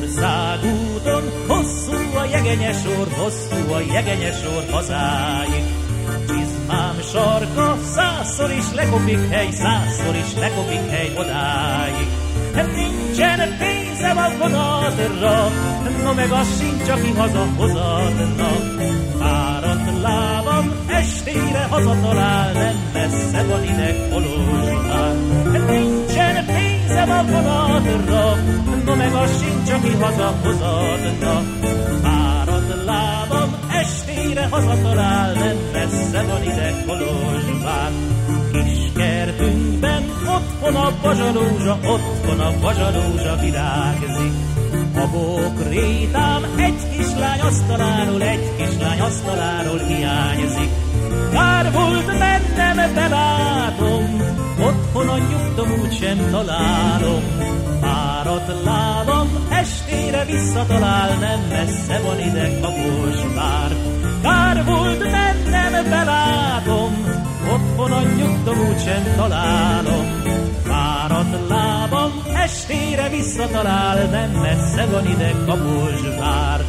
Országúton hosszú a jegenyes sor, hosszú a jegenyes sor hazáig. Csizmám sarka, százszor is lekopik hely, százszor is lekopik hely odáig. Nincsen pénzem a vonatra, no meg az sincs, aki hazahozatna. Fáradt lábam, estére hazatalál, nem messze van ide Kolozsvár. Meg az sincs, aki hazahozatna. Fáradt lábam, estére hazatalál, nem messze van ide Kolozsvár. Kis kertünkben otthon a bazsarózsa, otthon a bazsarózsa virágzik. A bókrétám egy kislány asztaláról, egy kislány asztaláról hiányzik. Kár volt mennem, belátom, otthon a nyugtom úgysem találom. Visszatalál, nem messze van ide Kaposvár. Kár volt mennem, belátom, otthon a nyugtom úgysem találom. Fáradt lábam, estére visszatalál, nem messze van ide Kaposvár.